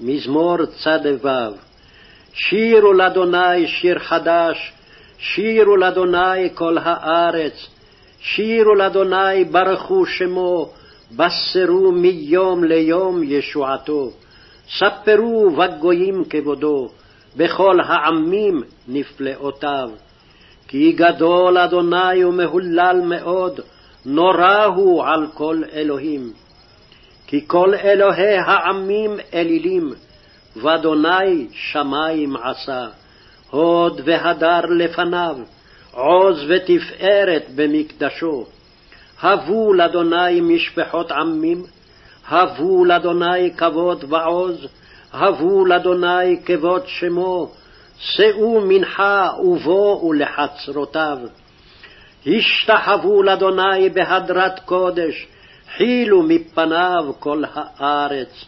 מזמור צ"ו שירו לאדוני שיר חדש, שירו לאדוני כל הארץ, שירו לאדוני ברכו שמו, בשרו מיום ליום ישועתו. ספרו בגויים כבודו, בכל העמים נפלאותיו. כי גדול אדוני ומהולל מאוד, נורא הוא על כל אלוהים. כי כל אלוהי העמים אלילים, ואדוני שמים עשה. הוד והדר לפניו, עוז ותפארת במקדשו. הבו לאדוני משפחות עמים, הבו לאדוני כבוד ועוז, הבו לאדוני כבוד שמו, שאו מנחה ובואו לחצרותיו. השתחוו לאדוני בהדרת קודש, חילו מפניו כל הארץ.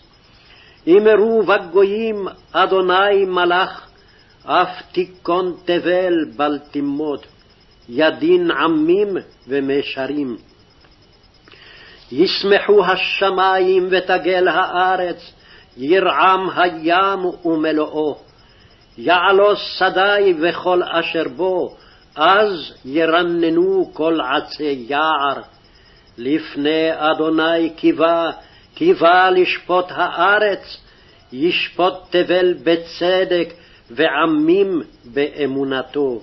אמרו בגויים, אדוני מלך, אף תיכון תבל בל תמות, ידין עמים ומישרים. ישמחו השמים ותגל הארץ, ירעם הים ומלואו. יעלוס שדי וכל אשר בו, אז ירננו כל עצי יער. לפני אדוני קיווה, קיווה לשפוט הארץ, ישפוט תבל בצדק ועמים באמונתו.